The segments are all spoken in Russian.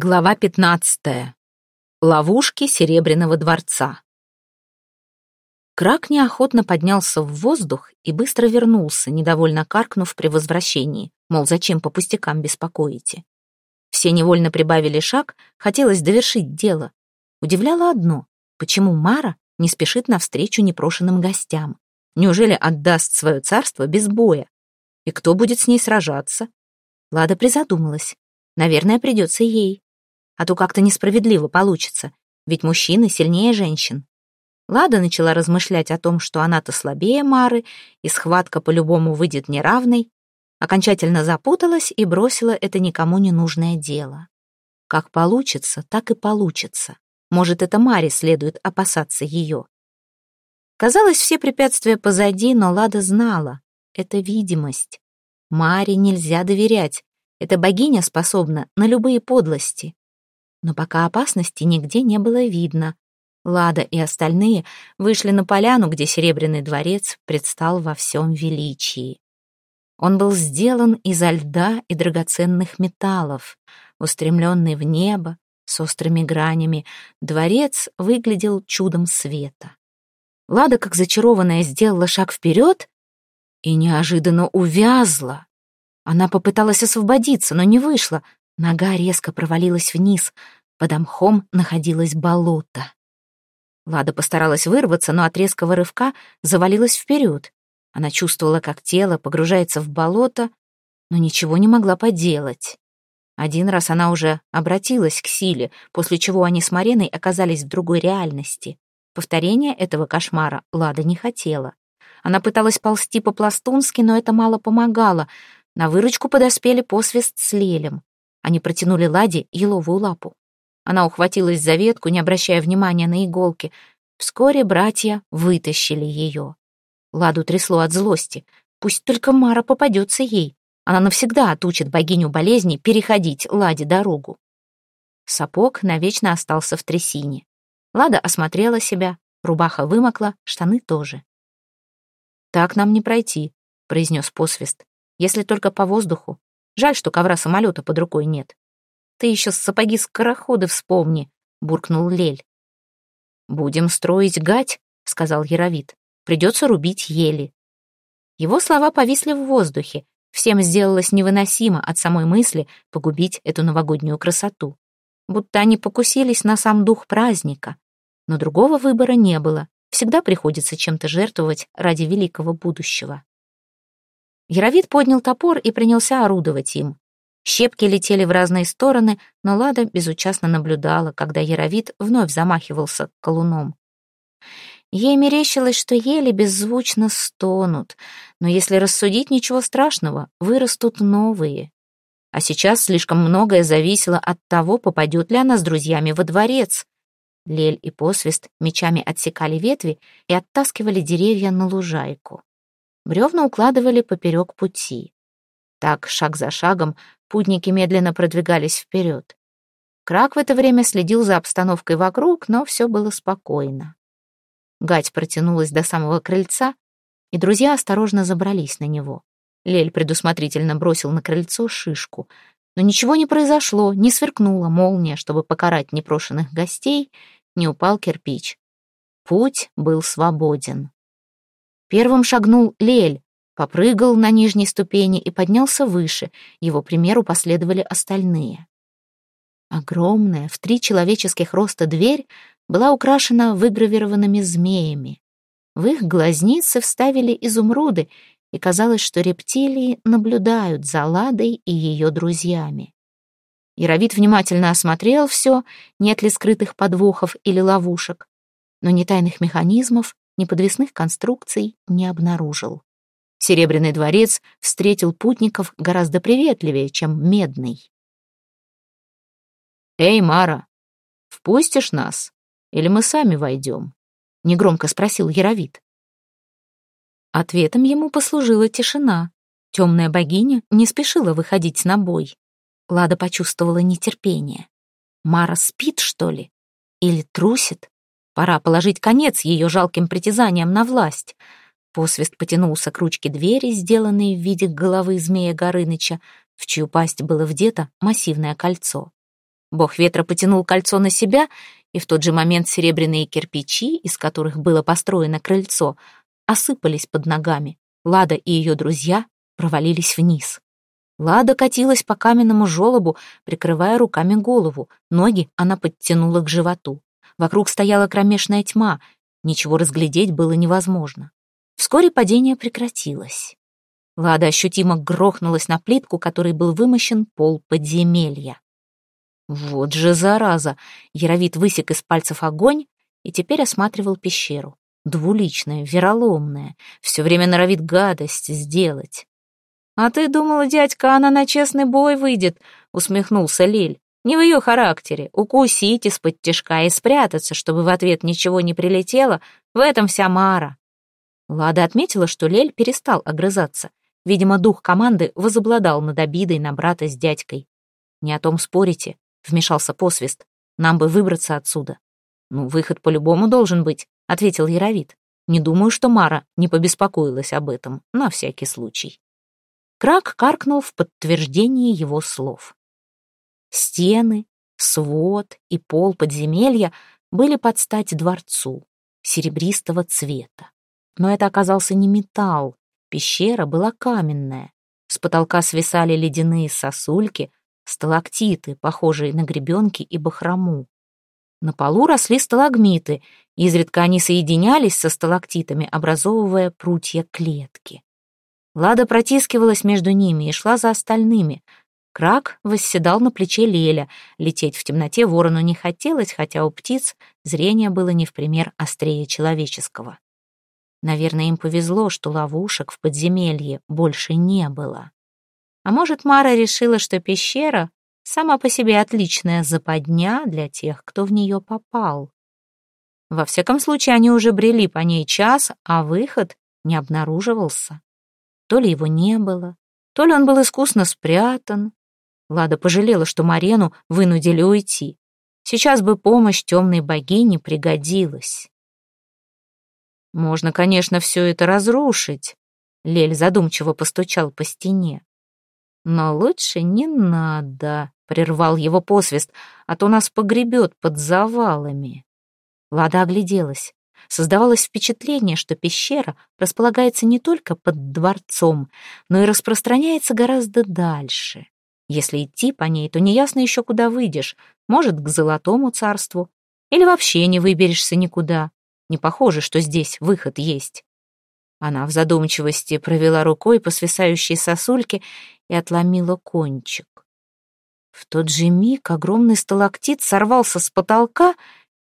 Глава 15. Ловушки Серебряного дворца. Крак неохотно поднялся в воздух и быстро вернулся, недовольно каркнув при возвращении, мол, зачем по пустякам беспокоите. Все невольно прибавили шаг, хотелось довершить дело. Удивляло одно, почему Мара не спешит навстречу непрошенным гостям. Неужели отдаст свое царство без боя? И кто будет с ней сражаться? Лада призадумалась. Наверное, придется ей. А то как-то несправедливо получится, ведь мужчины сильнее женщин. Лада начала размышлять о том, что она-то слабее Мары, и схватка по-любому выйдет неравной, окончательно запуталась и бросила это никому не нужное дело. Как получится, так и получится. Может, это Маре следует опасаться ее. Казалось, все препятствия позади, но Лада знала — это видимость. Маре нельзя доверять, эта богиня способна на любые подлости. Но пока опасности нигде не было видно. Лада и остальные вышли на поляну, где Серебряный дворец предстал во всем величии. Он был сделан изо льда и драгоценных металлов, устремленный в небо, с острыми гранями, дворец выглядел чудом света. Лада, как зачарованная, сделала шаг вперед и неожиданно увязла. Она попыталась освободиться, но не вышло. Нога резко провалилась вниз. Под мхом находилось болото. Лада постаралась вырваться, но от резкого рывка завалилась вперед. Она чувствовала, как тело погружается в болото, но ничего не могла поделать. Один раз она уже обратилась к силе, после чего они с Мариной оказались в другой реальности. Повторения этого кошмара Лада не хотела. Она пыталась ползти по-пластунски, но это мало помогало. На выручку подоспели посвист с Лелем. Они протянули Ладе еловую лапу. Она ухватилась за ветку, не обращая внимания на иголки. Вскоре братья вытащили ее. Ладу трясло от злости. Пусть только Мара попадется ей. Она навсегда отучит богиню болезни переходить Ладе дорогу. Сапог навечно остался в трясине. Лада осмотрела себя, рубаха вымокла, штаны тоже. «Так нам не пройти», — произнес посвист если только по воздуху. Жаль, что ковра самолета под рукой нет. Ты еще сапоги скороходы вспомни, буркнул Лель. Будем строить гать, сказал Яровит. Придется рубить ели. Его слова повисли в воздухе. Всем сделалось невыносимо от самой мысли погубить эту новогоднюю красоту. Будто они покусились на сам дух праздника. Но другого выбора не было. Всегда приходится чем-то жертвовать ради великого будущего. Яровид поднял топор и принялся орудовать им. Щепки летели в разные стороны, но Лада безучастно наблюдала, когда Яровид вновь замахивался колуном. Ей мерещилось, что ели беззвучно стонут, но если рассудить, ничего страшного, вырастут новые. А сейчас слишком многое зависело от того, попадет ли она с друзьями во дворец. Лель и посвист мечами отсекали ветви и оттаскивали деревья на лужайку. Бревна укладывали поперек пути. Так, шаг за шагом, путники медленно продвигались вперед. Крак в это время следил за обстановкой вокруг, но все было спокойно. Гать протянулась до самого крыльца, и друзья осторожно забрались на него. Лель предусмотрительно бросил на крыльцо шишку. Но ничего не произошло, не сверкнула молния, чтобы покарать непрошенных гостей, не упал кирпич. Путь был свободен. Первым шагнул Лель, попрыгал на нижней ступени и поднялся выше. Его примеру последовали остальные. Огромная, в три человеческих роста дверь была украшена выгравированными змеями. В их глазницы вставили изумруды, и казалось, что рептилии наблюдают за Ладой и ее друзьями. Яровит внимательно осмотрел все, нет ли скрытых подвохов или ловушек, но ни тайных механизмов, ни подвесных конструкций не обнаружил. Серебряный дворец встретил путников гораздо приветливее, чем медный. «Эй, Мара, впустишь нас? Или мы сами войдем?» — негромко спросил Яровит. Ответом ему послужила тишина. Темная богиня не спешила выходить на бой. Лада почувствовала нетерпение. Мара спит, что ли? Или трусит? Пора положить конец ее жалким притязаниям на власть. Посвист потянулся к ручке двери, сделанной в виде головы змея Горыныча, в чью пасть было вдето массивное кольцо. Бог ветра потянул кольцо на себя, и в тот же момент серебряные кирпичи, из которых было построено крыльцо, осыпались под ногами. Лада и ее друзья провалились вниз. Лада катилась по каменному желобу, прикрывая руками голову. Ноги она подтянула к животу. Вокруг стояла кромешная тьма. Ничего разглядеть было невозможно. Вскоре падение прекратилось. Лада ощутимо грохнулась на плитку, которой был вымощен пол подземелья. Вот же зараза! Яровит высек из пальцев огонь и теперь осматривал пещеру. Двуличная, вероломная, все время норовит гадость сделать. «А ты думала, дядька, она на честный бой выйдет?» — усмехнулся Лиль. «Не в ее характере. Укусить из-под тяжка и спрятаться, чтобы в ответ ничего не прилетело. В этом вся Мара». Лада отметила, что Лель перестал огрызаться. Видимо, дух команды возобладал над обидой на брата с дядькой. «Не о том спорите», — вмешался посвист. «Нам бы выбраться отсюда». «Ну, выход по-любому должен быть», — ответил Яровит. «Не думаю, что Мара не побеспокоилась об этом, на всякий случай». Крак каркнул в подтверждение его слов. Стены, свод и пол подземелья были под стать дворцу, серебристого цвета. Но это оказался не металл, пещера была каменная. С потолка свисали ледяные сосульки, сталактиты, похожие на гребенки и бахрому. На полу росли сталагмиты, изредка они соединялись со сталактитами, образовывая прутья клетки. Лада протискивалась между ними и шла за остальными. Крак восседал на плече Леля. Лететь в темноте ворону не хотелось, хотя у птиц зрение было не в пример острее человеческого. Наверное, им повезло, что ловушек в подземелье больше не было. А может, Мара решила, что пещера сама по себе отличная западня для тех, кто в нее попал. Во всяком случае, они уже брели по ней час, а выход не обнаруживался. То ли его не было, то ли он был искусно спрятан. Лада пожалела, что Марену вынудили уйти. Сейчас бы помощь темной богини пригодилась. Можно, конечно, все это разрушить. Лель задумчиво постучал по стене. Но лучше не надо, прервал его посвист, а то нас погребет под завалами. Лада огляделась. Создавалось впечатление, что пещера располагается не только под дворцом, но и распространяется гораздо дальше. Если идти по ней, то неясно еще, куда выйдешь. Может, к Золотому царству. Или вообще не выберешься никуда. Не похоже, что здесь выход есть. Она в задумчивости провела рукой по свисающей сосульке и отломила кончик. В тот же миг огромный сталактит сорвался с потолка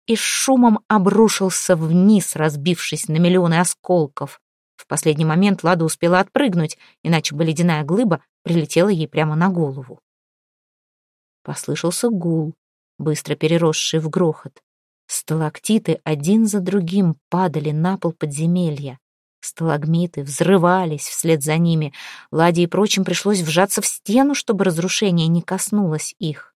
и с шумом обрушился вниз, разбившись на миллионы осколков. В последний момент Лада успела отпрыгнуть, иначе бы ледяная глыба прилетела ей прямо на голову. Послышался гул, быстро переросший в грохот. Сталактиты один за другим падали на пол подземелья. Сталагмиты взрывались вслед за ними. Ладе и прочим пришлось вжаться в стену, чтобы разрушение не коснулось их.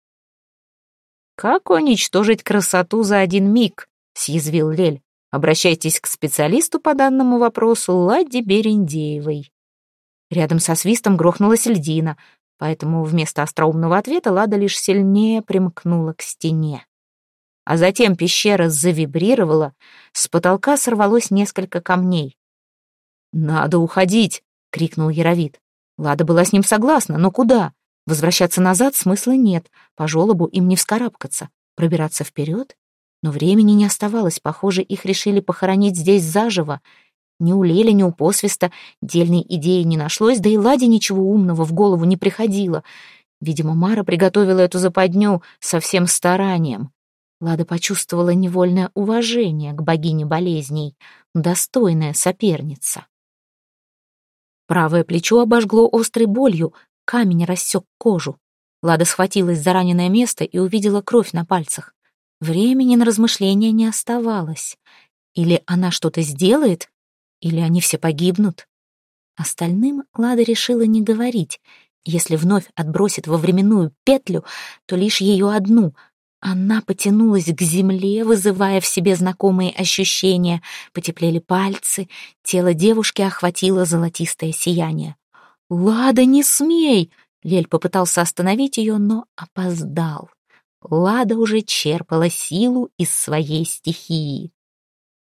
«Как уничтожить красоту за один миг?» — съязвил Лель. «Обращайтесь к специалисту по данному вопросу Ладе Берендеевой». Рядом со свистом грохнулась льдина, поэтому вместо остроумного ответа Лада лишь сильнее примкнула к стене. А затем пещера завибрировала, с потолка сорвалось несколько камней. «Надо уходить!» — крикнул Яровит. Лада была с ним согласна, но куда? Возвращаться назад смысла нет, по желобу им не вскарабкаться. Пробираться вперед? Но времени не оставалось, похоже, их решили похоронить здесь заживо. Ни у Леля, ни у посвиста дельной идеи не нашлось, да и Ладе ничего умного в голову не приходило. Видимо, Мара приготовила эту западню со всем старанием. Лада почувствовала невольное уважение к богине болезней, достойная соперница. Правое плечо обожгло острой болью, Камень рассек кожу. Лада схватилась за раненое место и увидела кровь на пальцах. Времени на размышления не оставалось. Или она что-то сделает, или они все погибнут. Остальным Лада решила не говорить. Если вновь отбросит во временную петлю, то лишь ее одну. Она потянулась к земле, вызывая в себе знакомые ощущения. Потеплели пальцы, тело девушки охватило золотистое сияние. «Лада, не смей!» Лель попытался остановить ее, но опоздал. Лада уже черпала силу из своей стихии.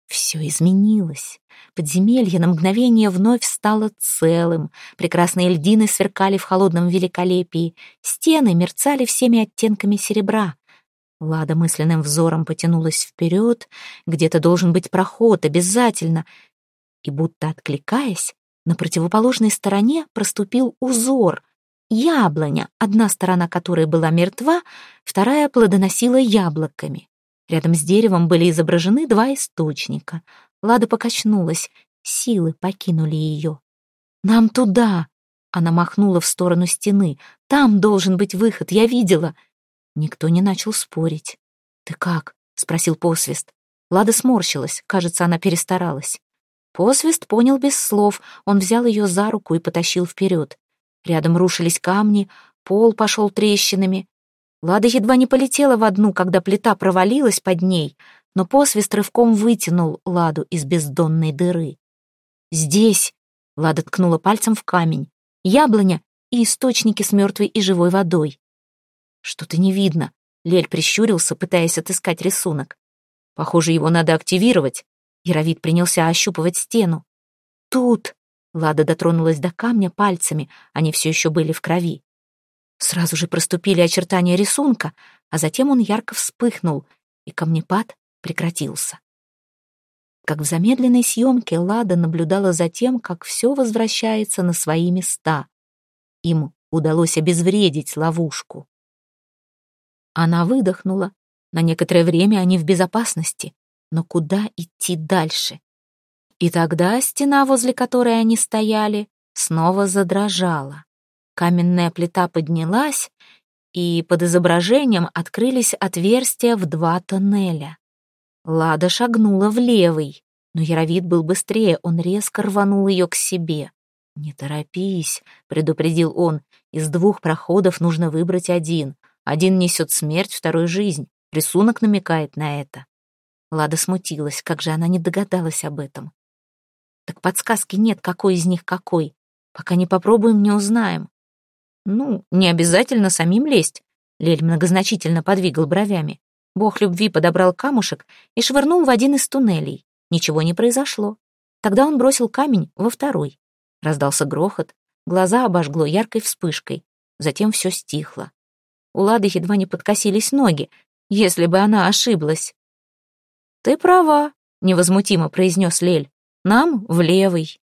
Все изменилось. Подземелье на мгновение вновь стало целым. Прекрасные льдины сверкали в холодном великолепии. Стены мерцали всеми оттенками серебра. Лада мысленным взором потянулась вперед. Где-то должен быть проход, обязательно. И будто откликаясь, на противоположной стороне проступил узор. Яблоня, одна сторона которой была мертва, вторая плодоносила яблоками. Рядом с деревом были изображены два источника. Лада покачнулась, силы покинули ее. «Нам туда!» Она махнула в сторону стены. «Там должен быть выход, я видела!» Никто не начал спорить. «Ты как?» — спросил посвист. Лада сморщилась, кажется, она перестаралась. Посвист понял без слов, он взял ее за руку и потащил вперед. Рядом рушились камни, пол пошел трещинами. Лада едва не полетела в одну, когда плита провалилась под ней, но посвист рывком вытянул Ладу из бездонной дыры. «Здесь!» — Лада ткнула пальцем в камень. «Яблоня и источники с мертвой и живой водой». «Что-то не видно», — Лель прищурился, пытаясь отыскать рисунок. «Похоже, его надо активировать». Яровид принялся ощупывать стену. «Тут!» — Лада дотронулась до камня пальцами, они все еще были в крови. Сразу же проступили очертания рисунка, а затем он ярко вспыхнул, и камнепад прекратился. Как в замедленной съемке Лада наблюдала за тем, как все возвращается на свои места. Им удалось обезвредить ловушку. Она выдохнула. На некоторое время они в безопасности. Но куда идти дальше? И тогда стена, возле которой они стояли, снова задрожала. Каменная плита поднялась, и под изображением открылись отверстия в два тоннеля. Лада шагнула в левый, но Яровид был быстрее, он резко рванул ее к себе. «Не торопись», — предупредил он, — «из двух проходов нужно выбрать один. Один несет смерть, второй — жизнь. Рисунок намекает на это». Лада смутилась, как же она не догадалась об этом. «Так подсказки нет, какой из них какой. Пока не попробуем, не узнаем. «Ну, не обязательно самим лезть», — Лель многозначительно подвигал бровями. Бог любви подобрал камушек и швырнул в один из туннелей. Ничего не произошло. Тогда он бросил камень во второй. Раздался грохот, глаза обожгло яркой вспышкой. Затем все стихло. У Лады едва не подкосились ноги, если бы она ошиблась. «Ты права», — невозмутимо произнес Лель. «Нам в левый».